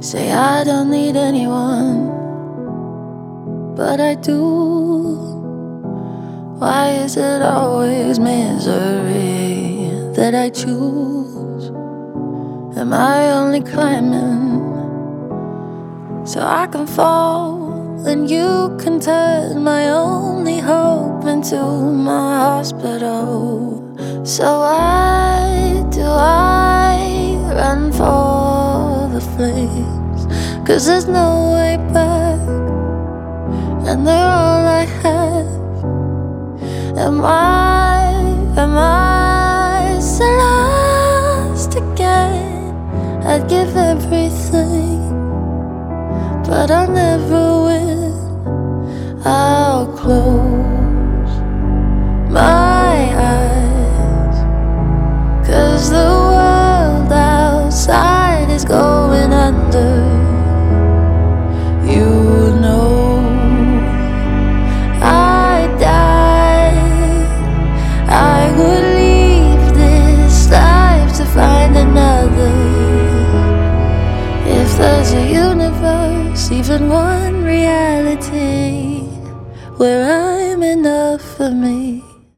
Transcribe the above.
Say I don't need anyone, but I do. Why is it always misery that I choose? Am I only climbing so I can fall and you can turn my only hope into my hospital? So flames? Cause there's no way back, and they're all I have. Am I, am I so lost again? I'd give everything, but I'll never win. I'll close one reality where I'm enough for me.